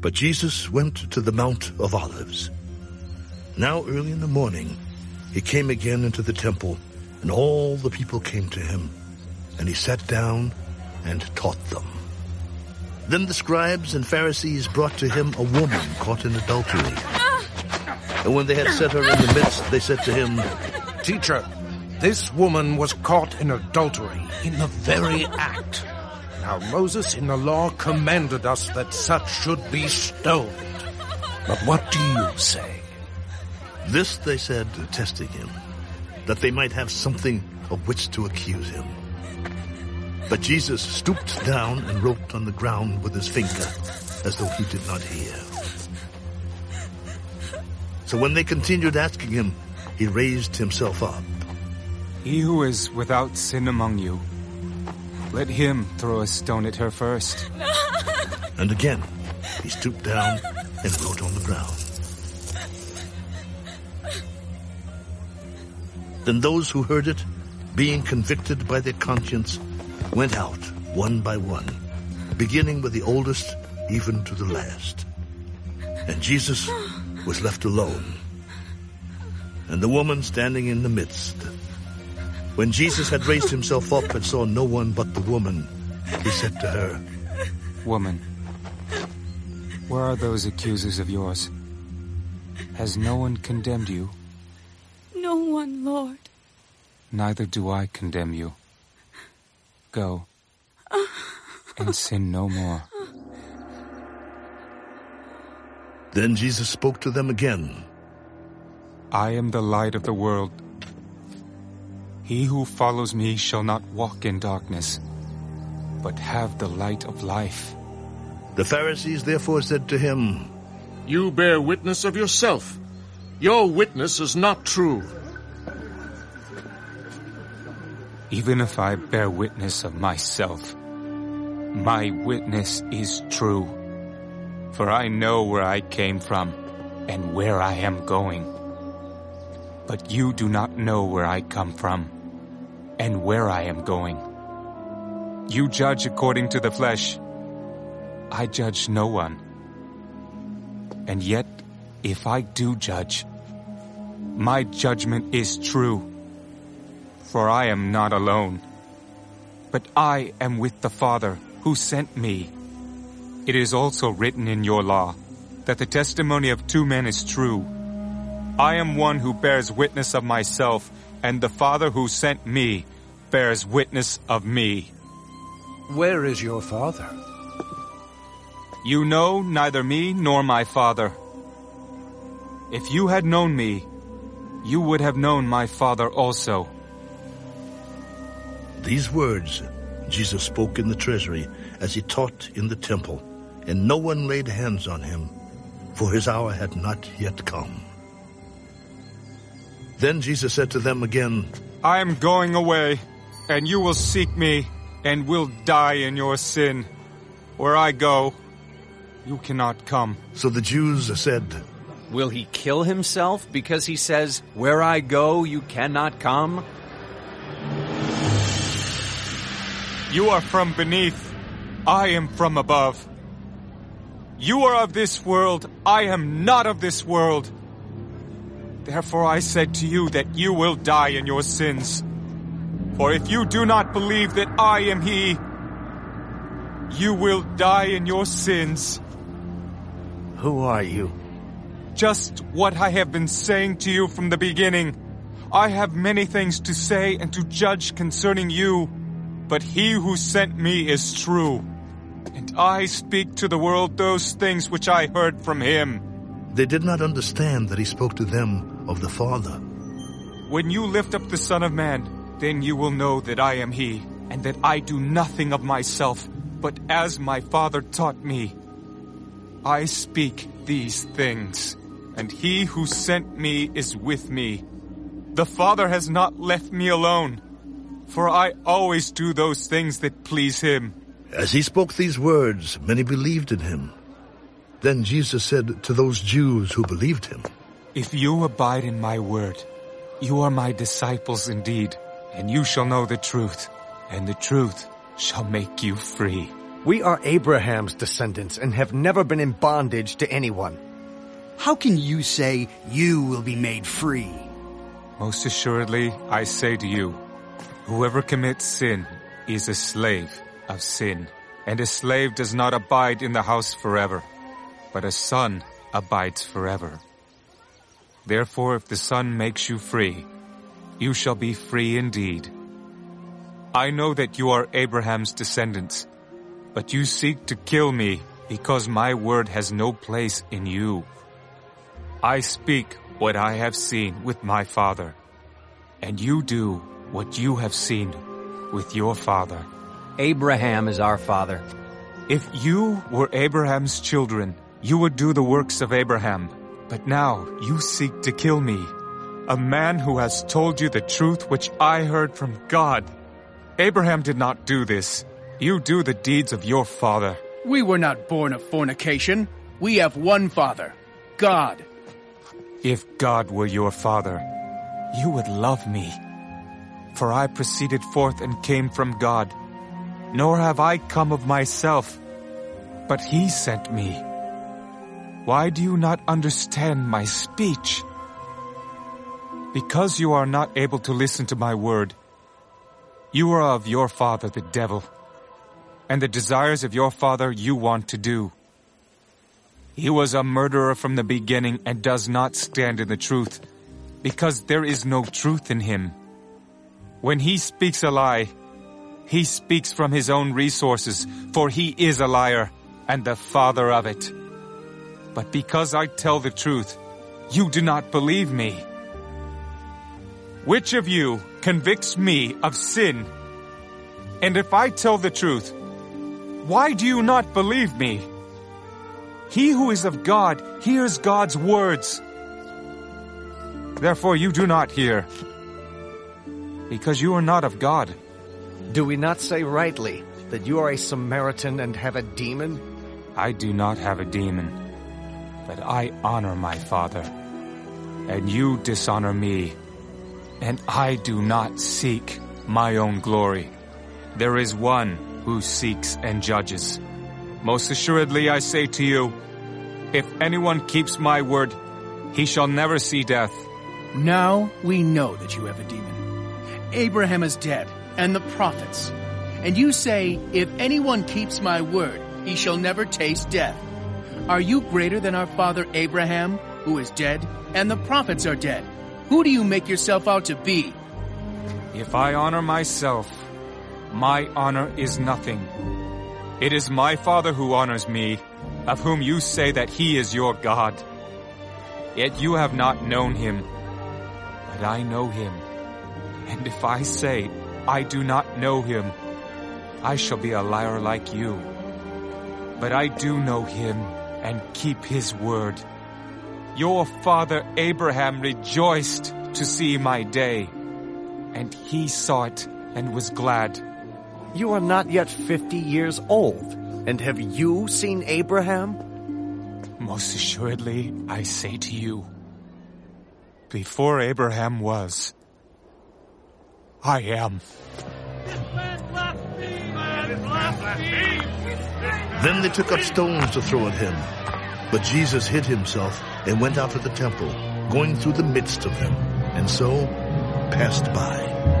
But Jesus went to the Mount of Olives. Now early in the morning, he came again into the temple, and all the people came to him, and he sat down and taught them. Then the scribes and Pharisees brought to him a woman caught in adultery. And when they had set her in the midst, they said to him, Teacher, this woman was caught in adultery in the very act. Now Moses in the law commanded us that such should be stoned. But what do you say? This they said, testing him, that they might have something of which to accuse him. But Jesus stooped down and wrote on the ground with his finger, as though he did not hear. So when they continued asking him, he raised himself up. He who is without sin among you, let him throw a stone at her first. And again, he stooped down and wrote on the ground. Then those who heard it, being convicted by their conscience, went out one by one, beginning with the oldest even to the last. And Jesus was left alone, and the woman standing in the midst. When Jesus had raised himself up and saw no one but the woman, he said to her, Woman, where are those accusers of yours? Has no one condemned you? No one, Lord. Neither do I condemn you. Go and sin no more. Then Jesus spoke to them again. I am the light of the world. He who follows me shall not walk in darkness, but have the light of life. The Pharisees therefore said to him, You bear witness of yourself. Your witness is not true. Even if I bear witness of myself, my witness is true. For I know where I came from and where I am going. But you do not know where I come from and where I am going. You judge according to the flesh. I judge no one. And yet, if I do judge, my judgment is true. For I am not alone, but I am with the Father who sent me. It is also written in your law that the testimony of two men is true. I am one who bears witness of myself, and the Father who sent me bears witness of me. Where is your father? You know neither me nor my Father. If you had known me, you would have known my Father also. These words Jesus spoke in the treasury as he taught in the temple, and no one laid hands on him, for his hour had not yet come. Then Jesus said to them again, I am going away, and you will seek me, and will die in your sin. Where I go, you cannot come. So the Jews said, Will he kill himself because he says, Where I go, you cannot come? You are from beneath, I am from above. You are of this world, I am not of this world. Therefore I said to you that you will die in your sins. For if you do not believe that I am He, you will die in your sins. Who are you? Just what I have been saying to you from the beginning. I have many things to say and to judge concerning you, but he who sent me is true. And I speak to the world those things which I heard from him. They did not understand that he spoke to them of the Father. When you lift up the Son of Man, then you will know that I am he, and that I do nothing of myself, but as my Father taught me. I speak these things, and he who sent me is with me. The Father has not left me alone, for I always do those things that please him. As he spoke these words, many believed in him. Then Jesus said to those Jews who believed him, If you abide in my word, you are my disciples indeed, and you shall know the truth, and the truth shall make you free. We are Abraham's descendants and have never been in bondage to anyone. How can you say you will be made free? Most assuredly, I say to you, whoever commits sin is a slave of sin. And a slave does not abide in the house forever, but a son abides forever. Therefore, if the Son makes you free, you shall be free indeed. I know that you are Abraham's descendants, but you seek to kill me because my word has no place in you. I speak what I have seen with my father, and you do what you have seen with your father. Abraham is our father. If you were Abraham's children, you would do the works of Abraham. But now you seek to kill me, a man who has told you the truth which I heard from God. Abraham did not do this. You do the deeds of your father. We were not born of fornication. We have one father, God. If God were your father, you would love me. For I proceeded forth and came from God. Nor have I come of myself, but he sent me. Why do you not understand my speech? Because you are not able to listen to my word. You are of your father the devil, and the desires of your father you want to do. He was a murderer from the beginning and does not stand in the truth, because there is no truth in him. When he speaks a lie, he speaks from his own resources, for he is a liar and the father of it. But because I tell the truth, you do not believe me. Which of you convicts me of sin? And if I tell the truth, why do you not believe me? He who is of God hears God's words. Therefore you do not hear, because you are not of God. Do we not say rightly that you are a Samaritan and have a demon? I do not have a demon, but I honor my Father, and you dishonor me, and I do not seek my own glory. There is one who seeks and judges. Most assuredly I say to you, if anyone keeps my word, he shall never see death. Now we know that you have a demon. Abraham is dead, and the prophets. And you say, if anyone keeps my word, he shall never taste death. Are you greater than our father Abraham, who is dead, and the prophets are dead? Who do you make yourself out to be? If I honor myself, my honor is nothing. It is my Father who honors me, of whom you say that he is your God. Yet you have not known him, but I know him. And if I say I do not know him, I shall be a liar like you. But I do know him and keep his word. Your father Abraham rejoiced to see my day, and he saw it and was glad. You are not yet fifty years old, and have you seen Abraham? Most assuredly, I say to you, before Abraham was, I am. Then they took up stones to throw at him. But Jesus hid himself and went out of the temple, going through the midst of them, and so passed by.